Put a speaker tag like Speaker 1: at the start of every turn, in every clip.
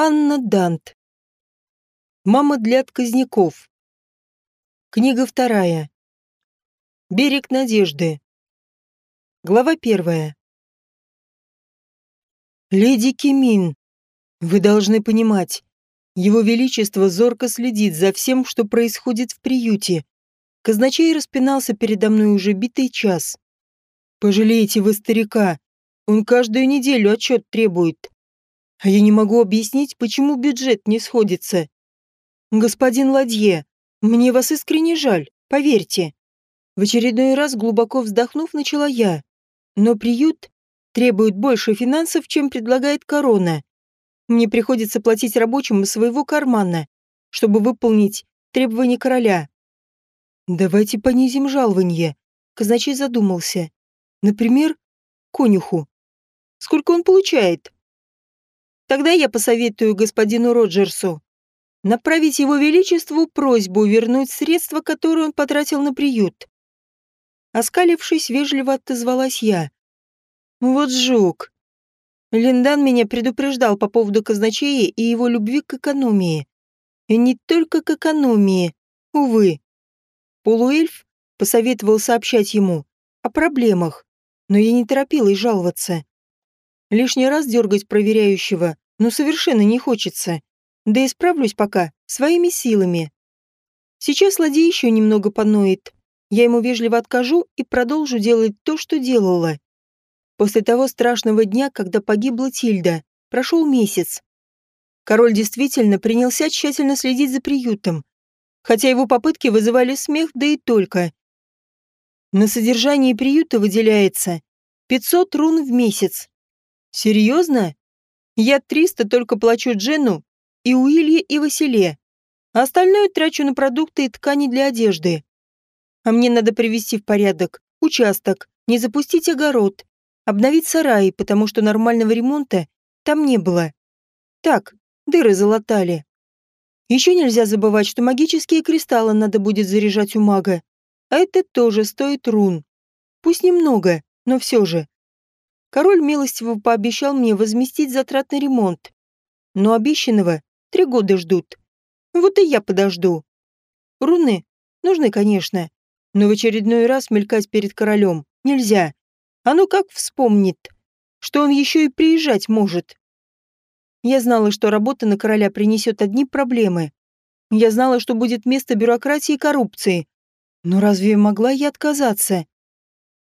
Speaker 1: Анна Дант. Мама для отказников. Книга вторая. Берег надежды. Глава первая. Леди Кимин, вы должны понимать, его Величество зорко следит за всем, что происходит в приюте. Казначей распинался передо мной уже битый час. Пожалейте вы старика, он каждую неделю отчет требует. А я не могу объяснить, почему бюджет не сходится. Господин Ладье, мне вас искренне жаль, поверьте. В очередной раз глубоко вздохнув, начала я. Но приют требует больше финансов, чем предлагает корона. Мне приходится платить рабочим из своего кармана, чтобы выполнить требования короля. Давайте понизим жалование. Казначей задумался. Например, конюху. Сколько он получает? Тогда я посоветую господину Роджерсу направить его величеству просьбу вернуть средства, которые он потратил на приют. Оскалившись, вежливо отозвалась я. Вот жук. Линдан меня предупреждал по поводу казначея и его любви к экономии. И не только к экономии, увы. Полуэльф посоветовал сообщать ему о проблемах, но я не торопилась жаловаться. Лишний раз дергать проверяющего, ну совершенно не хочется. Да и справлюсь пока своими силами. Сейчас ладей еще немного поноет. Я ему вежливо откажу и продолжу делать то, что делала. После того страшного дня, когда погибла Тильда, прошел месяц. Король действительно принялся тщательно следить за приютом, хотя его попытки вызывали смех, да и только. На содержание приюта выделяется 500 рун в месяц. Серьезно? Я 300 только плачу Джену и Уилье и Василе. А остальное трачу на продукты и ткани для одежды. А мне надо привести в порядок участок, не запустить огород, обновить сараи, потому что нормального ремонта там не было. Так, дыры залатали. Еще нельзя забывать, что магические кристаллы надо будет заряжать у мага. А это тоже стоит рун. Пусть немного, но все же. Король милостиво пообещал мне возместить затрат на ремонт. Но обещанного три года ждут. Вот и я подожду. Руны нужны, конечно, но в очередной раз мелькать перед королем нельзя. А ну как вспомнит, что он еще и приезжать может. Я знала, что работа на короля принесет одни проблемы. Я знала, что будет место бюрократии и коррупции. Но разве могла я отказаться?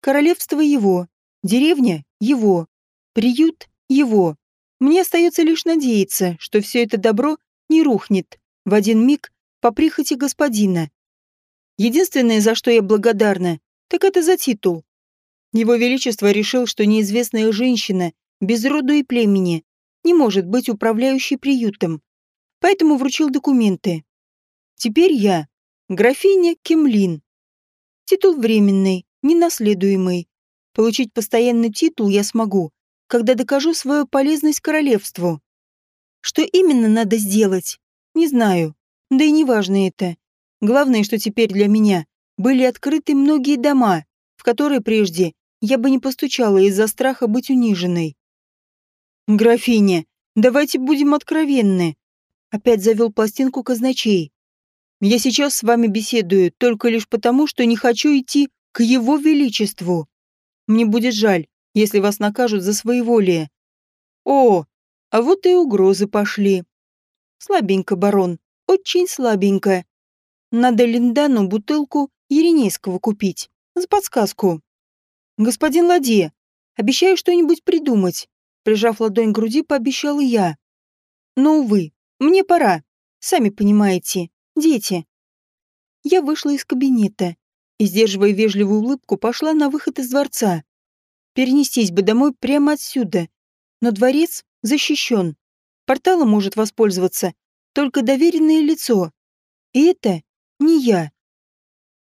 Speaker 1: Королевство его, деревня его. Приют – его. Мне остается лишь надеяться, что все это добро не рухнет в один миг по прихоти господина. Единственное, за что я благодарна, так это за титул. Его Величество решил, что неизвестная женщина, без роду и племени, не может быть управляющей приютом, поэтому вручил документы. Теперь я графиня Кемлин. Титул временный, ненаследуемый, Получить постоянный титул я смогу, когда докажу свою полезность королевству. Что именно надо сделать, не знаю. Да и не важно это. Главное, что теперь для меня были открыты многие дома, в которые прежде я бы не постучала из-за страха быть униженной. «Графиня, давайте будем откровенны», — опять завел пластинку казначей. «Я сейчас с вами беседую только лишь потому, что не хочу идти к его величеству. Мне будет жаль, если вас накажут за своеволие. О, а вот и угрозы пошли. Слабенько, барон, очень слабенько. Надо Линдану бутылку Еренейского купить. За подсказку. Господин Ладье, обещаю что-нибудь придумать. Прижав ладонь к груди, пообещала я. Но, увы, мне пора. Сами понимаете, дети. Я вышла из кабинета и, сдерживая вежливую улыбку, пошла на выход из дворца. Перенестись бы домой прямо отсюда, но дворец защищен. Порталом может воспользоваться только доверенное лицо. И это не я.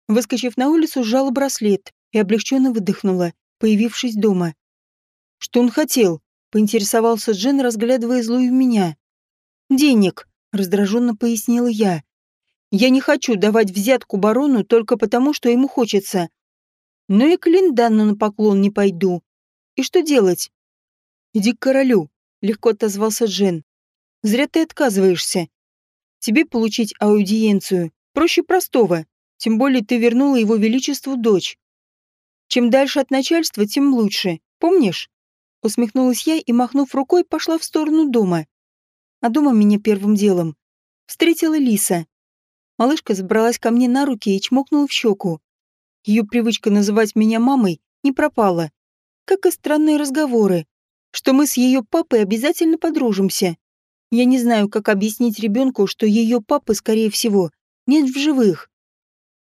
Speaker 1: Выскочив на улицу, сжала браслет и облегченно выдохнула, появившись дома. Что он хотел? Поинтересовался Джен, разглядывая злую меня. «Денег», — раздраженно пояснила я. Я не хочу давать взятку барону только потому, что ему хочется. Но и к Линданну на поклон не пойду. И что делать? Иди к королю, легко отозвался Джен. Зря ты отказываешься. Тебе получить аудиенцию проще простого, тем более ты вернула его величеству дочь. Чем дальше от начальства, тем лучше, помнишь? Усмехнулась я и, махнув рукой, пошла в сторону дома. А дома меня первым делом встретила Лиса. Малышка забралась ко мне на руки и чмокнула в щеку. Ее привычка называть меня мамой не пропала. Как и странные разговоры, что мы с ее папой обязательно подружимся. Я не знаю, как объяснить ребенку, что ее папы, скорее всего, нет в живых.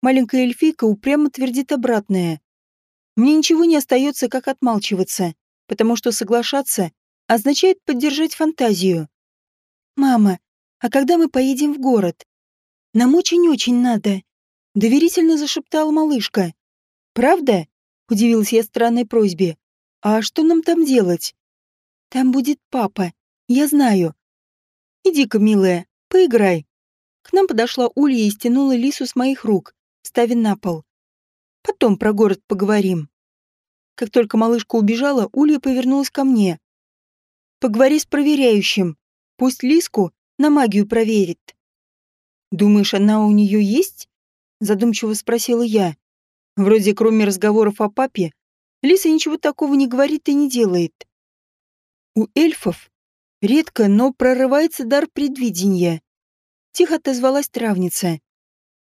Speaker 1: Маленькая эльфийка упрямо твердит обратное. Мне ничего не остается, как отмалчиваться, потому что соглашаться означает поддержать фантазию. «Мама, а когда мы поедем в город? Нам очень-очень надо», — доверительно зашептала малышка. «Правда?» — удивилась я странной просьбе. «А что нам там делать?» «Там будет папа, я знаю». «Иди-ка, милая, поиграй». К нам подошла Улья и стянула лису с моих рук, ставя на пол. Потом про город поговорим. Как только малышка убежала, Улья повернулась ко мне. Поговори с проверяющим. Пусть Лиску на магию проверит. Думаешь, она у нее есть? Задумчиво спросила я. Вроде кроме разговоров о папе, Лиса ничего такого не говорит и не делает. У эльфов редко, но прорывается дар предвидения. Тихо отозвалась травница.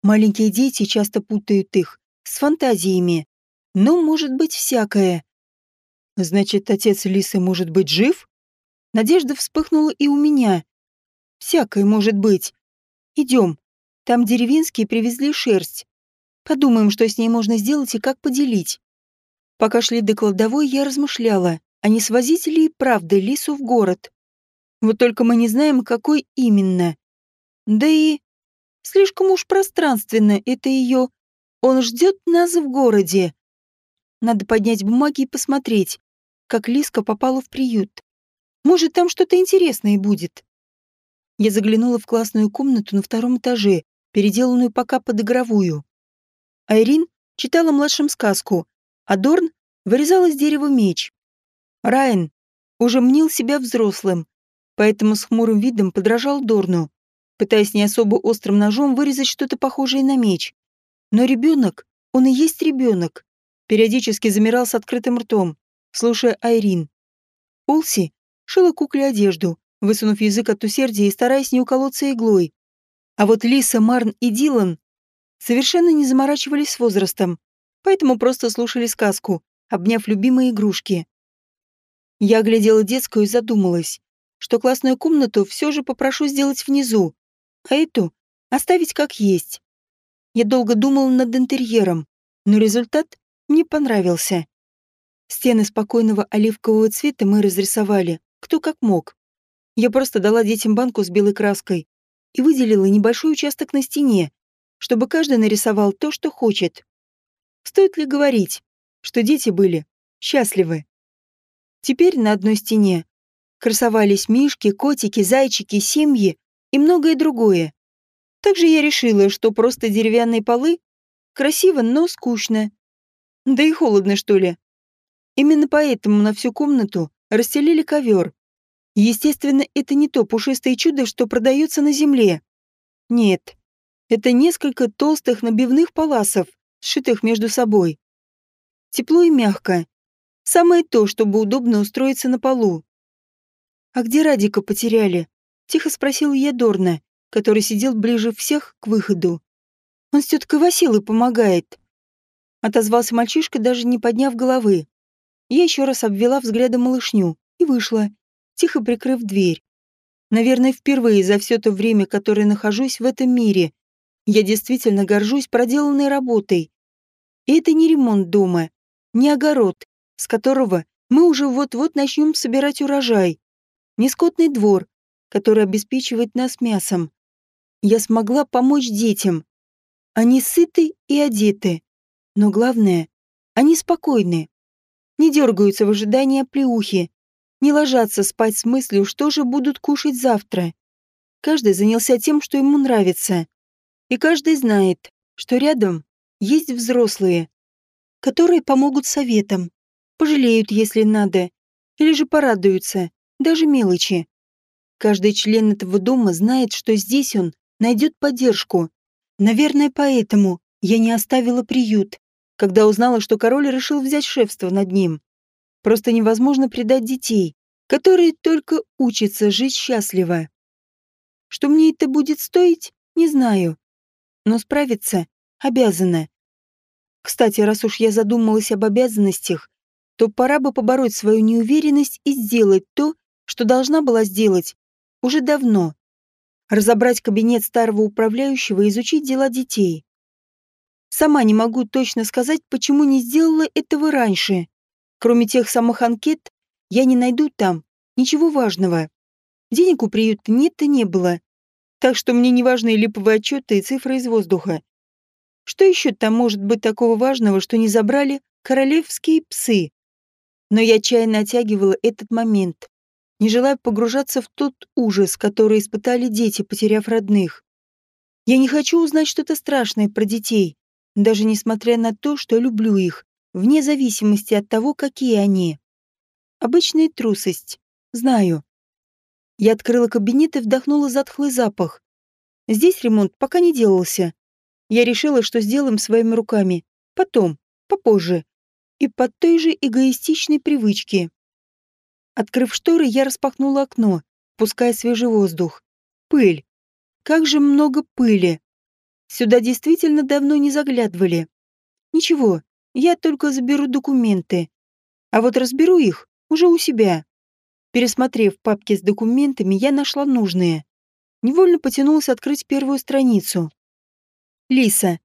Speaker 1: Маленькие дети часто путают их с фантазиями. Но может быть всякое. Значит, отец Лисы может быть жив? Надежда вспыхнула и у меня. Всякое может быть. Идем. Там деревенские привезли шерсть. Подумаем, что с ней можно сделать и как поделить. Пока шли до кладовой, я размышляла, а не свозить ли и правда Лису в город. Вот только мы не знаем, какой именно. Да и Слишком уж пространственно это ее. Он ждет нас в городе. Надо поднять бумаги и посмотреть, как Лиска попала в приют. Может, там что-то интересное будет. Я заглянула в классную комнату на втором этаже, переделанную пока под игровую. Айрин читала младшим сказку, а Дорн вырезал из дерева меч. Райан уже мнил себя взрослым, поэтому с хмурым видом подражал Дорну пытаясь не особо острым ножом вырезать что-то похожее на меч. Но ребенок, он и есть ребенок, периодически замирал с открытым ртом, слушая Айрин. Улси шила кукле одежду, высунув язык от усердия и стараясь не уколоться иглой. А вот Лиса, Марн и Дилан совершенно не заморачивались с возрастом, поэтому просто слушали сказку, обняв любимые игрушки. Я оглядела детскую и задумалась, что классную комнату все же попрошу сделать внизу, а эту оставить как есть. Я долго думал над интерьером, но результат мне понравился. Стены спокойного оливкового цвета мы разрисовали, кто как мог. Я просто дала детям банку с белой краской и выделила небольшой участок на стене, чтобы каждый нарисовал то, что хочет. Стоит ли говорить, что дети были счастливы? Теперь на одной стене красовались мишки, котики, зайчики, семьи и многое другое. Также я решила, что просто деревянные полы красиво, но скучно. Да и холодно, что ли. Именно поэтому на всю комнату расстелили ковер. Естественно, это не то пушистое чудо, что продается на земле. Нет, это несколько толстых набивных паласов, сшитых между собой. Тепло и мягко. Самое то, чтобы удобно устроиться на полу. А где Радика потеряли? Тихо спросил я Дорна, который сидел ближе всех к выходу. «Он с теткой Василой помогает», — отозвался мальчишка, даже не подняв головы. Я еще раз обвела взглядом малышню и вышла, тихо прикрыв дверь. Наверное, впервые за все то время, которое нахожусь в этом мире, я действительно горжусь проделанной работой. И это не ремонт дома, не огород, с которого мы уже вот-вот начнем собирать урожай, не скотный двор, который обеспечивает нас мясом. Я смогла помочь детям. Они сыты и одеты. Но главное, они спокойны. Не дергаются в ожидании оплеухи, не ложатся спать с мыслью, что же будут кушать завтра. Каждый занялся тем, что ему нравится. И каждый знает, что рядом есть взрослые, которые помогут советам, пожалеют, если надо, или же порадуются, даже мелочи. Каждый член этого дома знает, что здесь он найдет поддержку. Наверное, поэтому я не оставила приют, когда узнала, что король решил взять шефство над ним. Просто невозможно предать детей, которые только учатся жить счастливо. Что мне это будет стоить, не знаю. Но справиться обязана. Кстати, раз уж я задумалась об обязанностях, то пора бы побороть свою неуверенность и сделать то, что должна была сделать уже давно. Разобрать кабинет старого управляющего и изучить дела детей. Сама не могу точно сказать, почему не сделала этого раньше. Кроме тех самых анкет, я не найду там ничего важного. Денег у приюта нет и не было. Так что мне не важны липовые отчеты и цифры из воздуха. Что еще там может быть такого важного, что не забрали королевские псы? Но я отчаянно оттягивала этот момент, не желая погружаться в тот ужас, который испытали дети, потеряв родных. Я не хочу узнать что-то страшное про детей, даже несмотря на то, что люблю их, вне зависимости от того, какие они. Обычная трусость. Знаю. Я открыла кабинет и вдохнула затхлый запах. Здесь ремонт пока не делался. Я решила, что сделаем своими руками. Потом, попозже. И под той же эгоистичной привычке. Открыв шторы, я распахнула окно, пуская свежий воздух. Пыль. Как же много пыли. Сюда действительно давно не заглядывали. Ничего, я только заберу документы. А вот разберу их уже у себя. Пересмотрев папки с документами, я нашла нужные. Невольно потянулась открыть первую страницу. Лиса.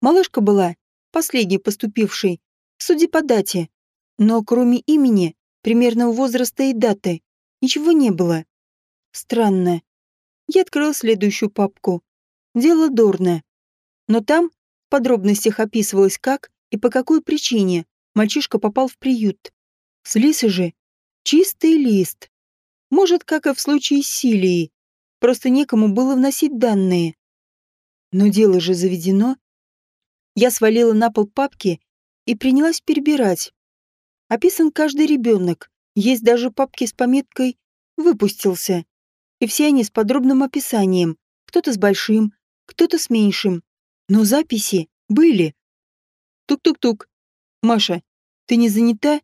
Speaker 1: Малышка была, последней поступившей, судя по дате. Но кроме имени, примерного возраста и даты, ничего не было. Странно. Я открыл следующую папку. Дело Дорна. Но там в подробностях описывалось, как и по какой причине мальчишка попал в приют. С Лисой же чистый лист. Может, как и в случае с Силией, просто некому было вносить данные. Но дело же заведено. Я свалила на пол папки и принялась перебирать. Описан каждый ребенок. Есть даже папки с пометкой «Выпустился». И все они с подробным описанием. Кто-то с большим, кто-то с меньшим. Но записи были. Тук-тук-тук. Маша, ты не занята?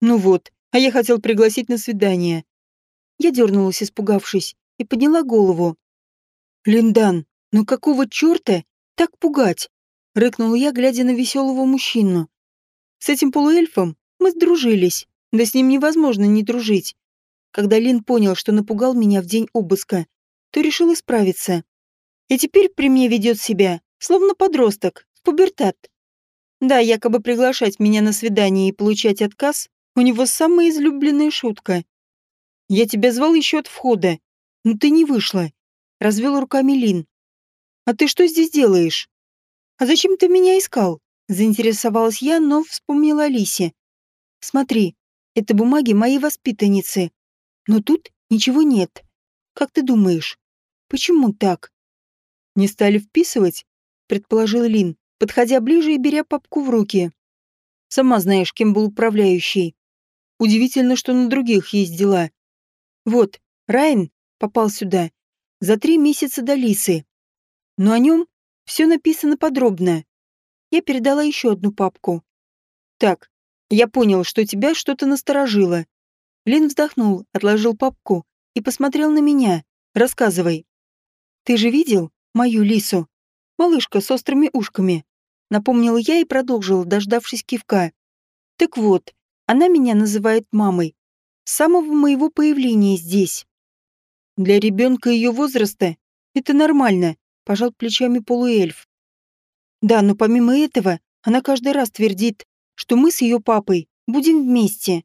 Speaker 1: Ну вот, а я хотел пригласить на свидание. Я дернулась, испугавшись, и подняла голову. Линдан, ну какого черта так пугать? Рыкнула я, глядя на веселого мужчину. С этим полуэльфом мы сдружились, да с ним невозможно не дружить. Когда Лин понял, что напугал меня в день обыска, то решил исправиться. И теперь при мне ведет себя, словно подросток, пубертат. Да, якобы приглашать меня на свидание и получать отказ у него самая излюбленная шутка. Я тебя звал еще от входа, но ты не вышла. Развел руками Лин. А ты что здесь делаешь? А зачем ты меня искал? Заинтересовалась я, но вспомнила Алисе. Смотри, это бумаги моей воспитанницы. Но тут ничего нет. Как ты думаешь, почему так? Не стали вписывать? Предположил Лин, подходя ближе и беря папку в руки. Сама знаешь, кем был управляющий. Удивительно, что на других есть дела. Вот, Райан попал сюда за три месяца до Лисы. Но о нем все написано подробно. Я передала еще одну папку. Так, я понял, что тебя что-то насторожило. Лин вздохнул, отложил папку и посмотрел на меня. Рассказывай. Ты же видел мою Лису? Малышка с острыми ушками. Напомнила я и продолжила, дождавшись кивка. Так вот, она меня называет мамой. С самого моего появления здесь. Для ребенка ее возраста это нормально, пожал плечами полуэльф. Да, но помимо этого, она каждый раз твердит, что мы с ее папой будем вместе.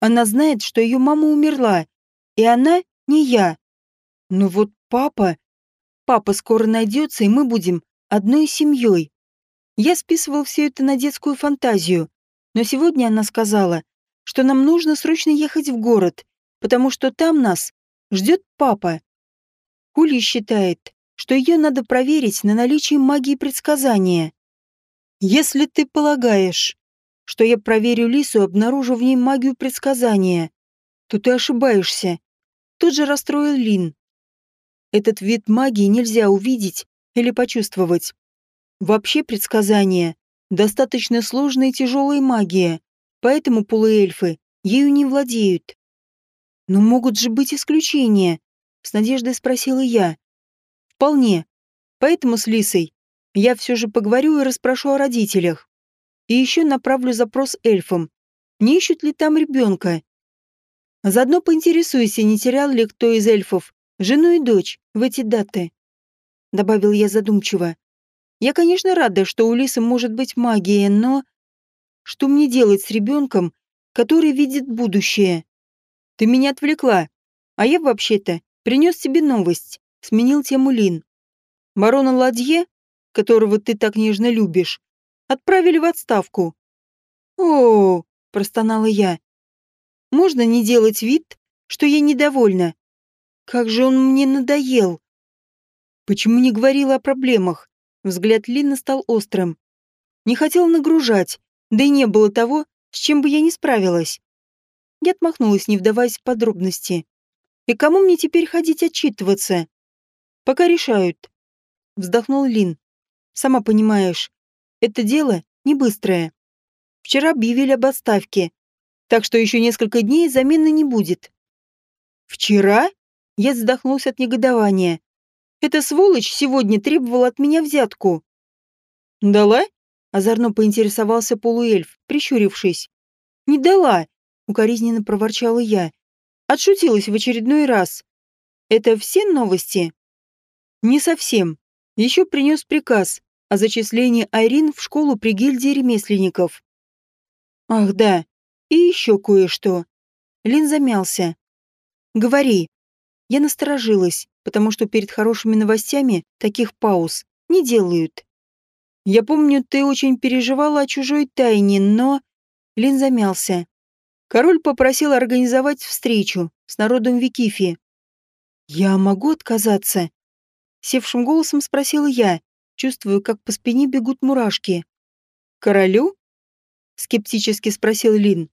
Speaker 1: Она знает, что ее мама умерла, и она не я. Но вот папа... Папа скоро найдется, и мы будем одной семьей. Я списывал все это на детскую фантазию, но сегодня она сказала, что нам нужно срочно ехать в город, потому что там нас ждет папа. Кули считает, что ее надо проверить на наличие магии предсказания. Если ты полагаешь, что я проверю Лису и обнаружу в ней магию предсказания, то ты ошибаешься. тут же расстроил Лин. Этот вид магии нельзя увидеть или почувствовать. Вообще предсказание – достаточно сложная и тяжелая магия, поэтому полуэльфы ею не владеют. Но могут же быть исключения, с надеждой спросила я. Вполне. Поэтому с Лисой я все же поговорю и расспрошу о родителях. И еще направлю запрос эльфам. Не ищут ли там ребенка? Заодно поинтересуйся, не терял ли кто из эльфов жену и дочь в эти даты. Добавил я задумчиво. Я, конечно, рада, что у Лисы может быть магия, но... Что мне делать с ребенком, который видит будущее? Ты меня отвлекла. А я, вообще-то, принес тебе новость. Сменил тему Лин. Барона Ладье, которого ты так нежно любишь, отправили в отставку. О, простонала я. Можно не делать вид, что я недовольна? Как же он мне надоел. Почему не говорила о проблемах? Взгляд Лины стал острым. Не хотел нагружать, да и не было того, с чем бы я не справилась. Я отмахнулась, не вдаваясь в подробности. И кому мне теперь ходить отчитываться? Пока решают. Вздохнул Лин. Сама понимаешь, это дело не быстрое. Вчера объявили об отставке, так что еще несколько дней замены не будет. Вчера? Я вздохнулся от негодования. Эта сволочь сегодня требовала от меня взятку. Дала? Озорно поинтересовался полуэльф, прищурившись. Не дала, укоризненно проворчала я. Отшутилась в очередной раз. Это все новости? Не совсем. Еще принес приказ о зачислении Айрин в школу при гильдии ремесленников. Ах да, и еще кое-что. Лин замялся. Говори. Я насторожилась потому что перед хорошими новостями таких пауз не делают. Я помню, ты очень переживала о чужой тайне, но... Лин замялся. Король попросил организовать встречу с народом Викифи. «Я могу отказаться?» Севшим голосом спросила я, чувствую, как по спине бегут мурашки. «Королю?» Скептически спросил Лин.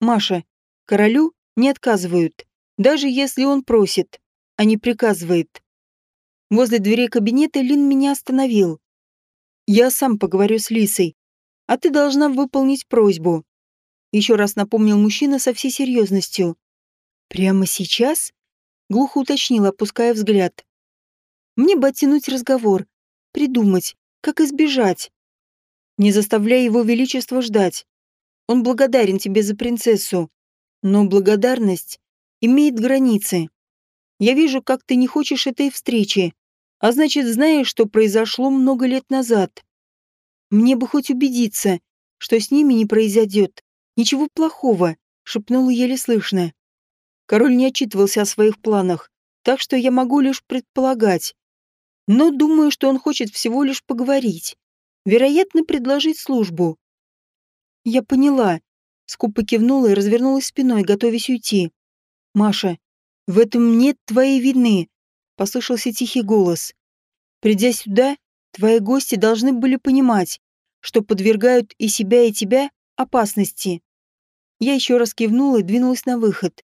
Speaker 1: «Маша, королю не отказывают, даже если он просит а не приказывает. Возле дверей кабинета Лин меня остановил. Я сам поговорю с Лисой, а ты должна выполнить просьбу. Еще раз напомнил мужчина со всей серьезностью. Прямо сейчас? Глухо уточнил, опуская взгляд. Мне бы оттянуть разговор, придумать, как избежать. Не заставляй его величество ждать. Он благодарен тебе за принцессу. Но благодарность имеет границы. Я вижу, как ты не хочешь этой встречи, а значит, знаешь, что произошло много лет назад. Мне бы хоть убедиться, что с ними не произойдет ничего плохого, шепнула еле слышно. Король не отчитывался о своих планах, так что я могу лишь предполагать. Но думаю, что он хочет всего лишь поговорить. Вероятно, предложить службу. Я поняла. Скупо кивнула и развернулась спиной, готовясь уйти. Маша, в этом нет твоей вины, послышался тихий голос. Придя сюда, твои гости должны были понимать, что подвергают и себя, и тебя опасности. Я еще раз кивнула и двинулась на выход,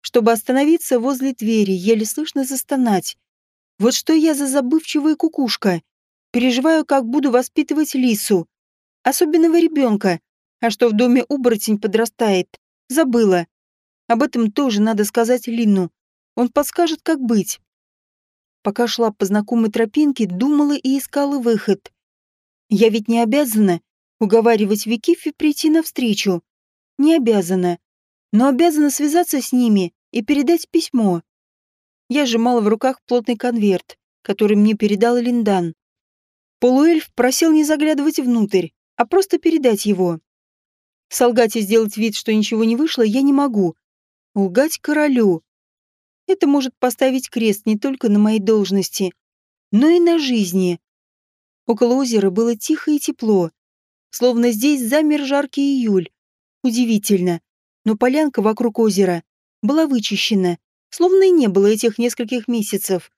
Speaker 1: чтобы остановиться возле двери, еле слышно застонать. Вот что я за забывчивая кукушка. Переживаю, как буду воспитывать лису. Особенного ребенка. А что в доме оборотень подрастает. Забыла. Об этом тоже надо сказать Лину. Он подскажет, как быть. Пока шла по знакомой тропинке, думала и искала выход. Я ведь не обязана уговаривать Викифи прийти навстречу. Не обязана. Но обязана связаться с ними и передать письмо. Я сжимала в руках плотный конверт, который мне передал Линдан. Полуэльф просил не заглядывать внутрь, а просто передать его. Солгать и сделать вид, что ничего не вышло, я не могу. Лгать королю. Это может поставить крест не только на моей должности, но и на жизни. Около озера было тихо и тепло, словно здесь замер жаркий июль. Удивительно, но полянка вокруг озера была вычищена, словно и не было этих нескольких месяцев.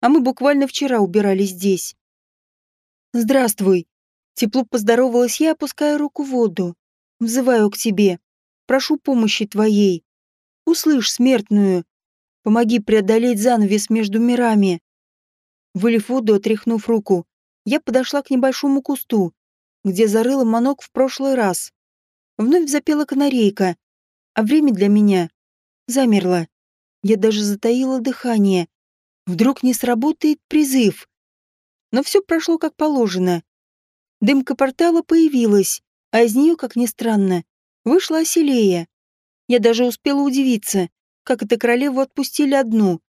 Speaker 1: А мы буквально вчера убирались здесь. «Здравствуй!» Тепло поздоровалась я, опуская руку в воду. «Взываю к тебе. Прошу помощи твоей. Услышь смертную. Помоги преодолеть занавес между мирами. Вылив воду, отряхнув руку, я подошла к небольшому кусту, где зарыла манок в прошлый раз. Вновь запела канарейка, а время для меня замерло. Я даже затаила дыхание. Вдруг не сработает призыв. Но все прошло как положено. Дымка портала появилась, а из нее, как ни странно, вышла Оселея. Я даже успела удивиться, как это королеву отпустили одну.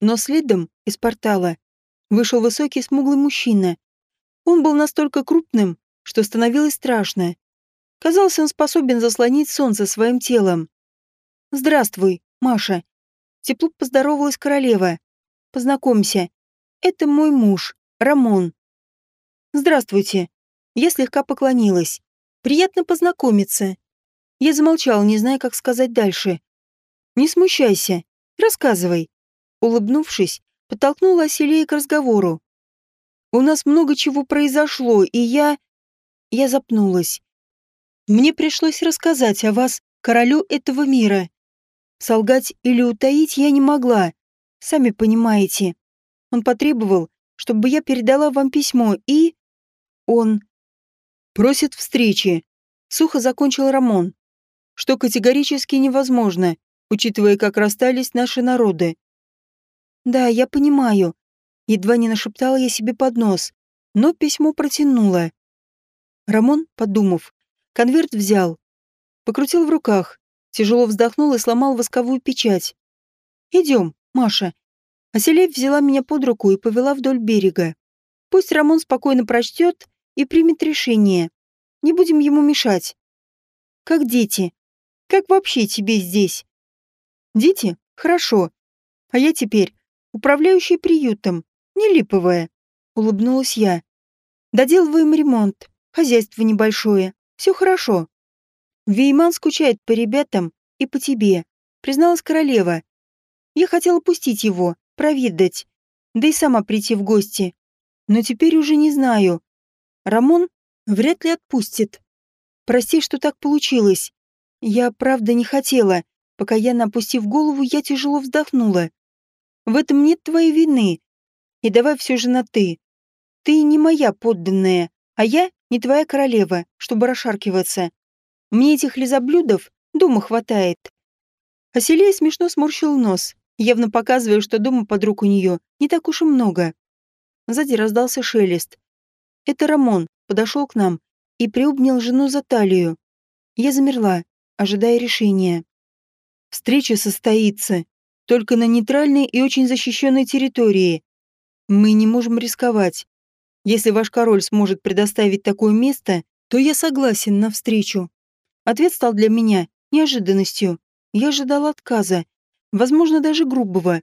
Speaker 1: Но следом из портала вышел высокий смуглый мужчина. Он был настолько крупным, что становилось страшно. Казалось, он способен заслонить солнце своим телом. «Здравствуй, Маша». Тепло поздоровалась королева. «Познакомься. Это мой муж, Рамон». «Здравствуйте». Я слегка поклонилась. «Приятно познакомиться». Я замолчала, не зная, как сказать дальше. «Не смущайся. Рассказывай». Улыбнувшись, подтолкнула Оселея к разговору. «У нас много чего произошло, и я...» Я запнулась. «Мне пришлось рассказать о вас, королю этого мира. Солгать или утаить я не могла, сами понимаете. Он потребовал, чтобы я передала вам письмо, и... Он... Просит встречи. Сухо закончил Рамон. Что категорически невозможно, учитывая, как расстались наши народы. Да, я понимаю. Едва не нашептала я себе под нос, но письмо протянула. Рамон, подумав, конверт взял, покрутил в руках, тяжело вздохнул и сломал восковую печать. «Идем, Маша». Аселев взяла меня под руку и повела вдоль берега. Пусть Рамон спокойно прочтет и примет решение. Не будем ему мешать. Как дети. Как вообще тебе здесь? Дети? Хорошо. А я теперь управляющая приютом, не липовая. Улыбнулась я. Доделываем ремонт. Хозяйство небольшое. Все хорошо. Вейман скучает по ребятам и по тебе, призналась королева. Я хотела пустить его, проведать, да и сама прийти в гости. Но теперь уже не знаю. Рамон вряд ли отпустит. Прости, что так получилось. Я правда не хотела. Пока я, опустив голову, я тяжело вздохнула. В этом нет твоей вины. И давай все же на «ты». Ты не моя подданная, а я не твоя королева, чтобы расшаркиваться. Мне этих лизоблюдов дома хватает. Аселия смешно сморщил нос, явно показывая, что дома подруг у нее не так уж и много. Сзади раздался шелест. Это Рамон подошел к нам и приобнял жену за талию. Я замерла, ожидая решения. Встреча состоится только на нейтральной и очень защищенной территории. Мы не можем рисковать. Если ваш король сможет предоставить такое место, то я согласен на встречу. Ответ стал для меня неожиданностью. Я ожидал отказа, возможно, даже грубого.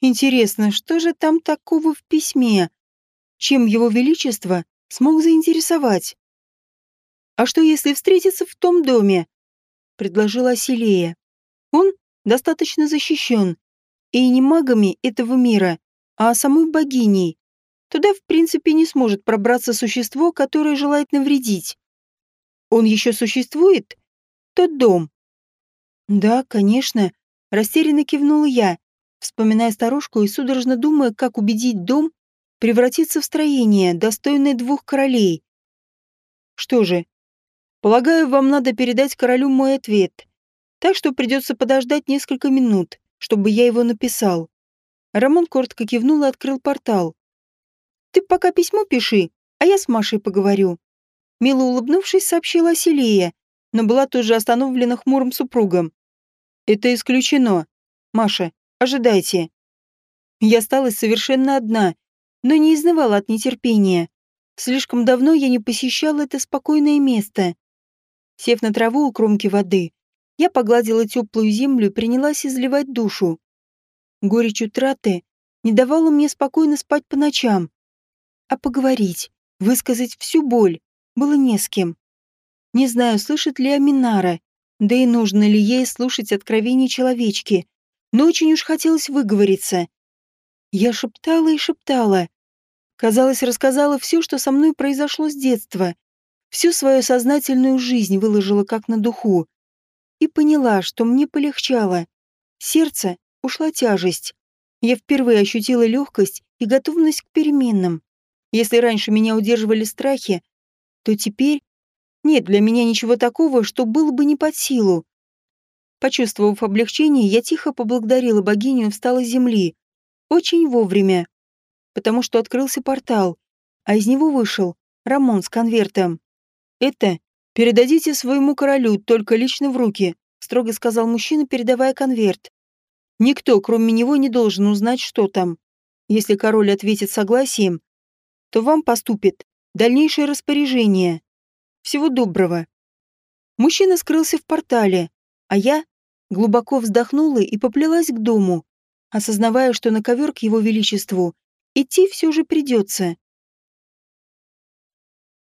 Speaker 1: Интересно, что же там такого в письме? Чем его величество смог заинтересовать? А что, если встретиться в том доме? Предложила Асилея. Он достаточно защищен. И не магами этого мира, а самой богиней. Туда, в принципе, не сможет пробраться существо, которое желает навредить. Он еще существует? Тот дом. Да, конечно. Растерянно кивнула я, вспоминая старушку и судорожно думая, как убедить дом превратиться в строение, достойное двух королей. Что же, полагаю, вам надо передать королю мой ответ. Так что придется подождать несколько минут, чтобы я его написал. Рамон коротко кивнул и открыл портал. Ты пока письмо пиши, а я с Машей поговорю. Мило улыбнувшись, сообщила Оселия, но была тут же остановлена хмурым супругом. «Это исключено. Маша, ожидайте». Я осталась совершенно одна, но не изнывала от нетерпения. Слишком давно я не посещала это спокойное место. Сев на траву у кромки воды, я погладила теплую землю и принялась изливать душу. Горечь утраты не давала мне спокойно спать по ночам. А поговорить, высказать всю боль, было не с кем. Не знаю, слышит ли Аминара, да и нужно ли ей слушать откровения человечки, но очень уж хотелось выговориться. Я шептала и шептала. Казалось, рассказала все, что со мной произошло с детства. Всю свою сознательную жизнь выложила как на духу. И поняла, что мне полегчало. Сердце ушла тяжесть. Я впервые ощутила легкость и готовность к переменам. Если раньше меня удерживали страхи, то теперь нет для меня ничего такого, что было бы не под силу. Почувствовав облегчение, я тихо поблагодарила богиню и встала с земли. Очень вовремя. Потому что открылся портал, а из него вышел Рамон с конвертом. «Это передадите своему королю, только лично в руки», строго сказал мужчина, передавая конверт. «Никто, кроме него, не должен узнать, что там. Если король ответит согласием, то вам поступит дальнейшее распоряжение. Всего доброго». Мужчина скрылся в портале, а я глубоко вздохнула и поплелась к дому, осознавая, что на ковер к его величеству идти все же придется.